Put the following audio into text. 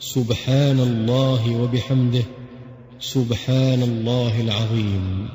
سبحان الله وبحمده سبحان الله العظيم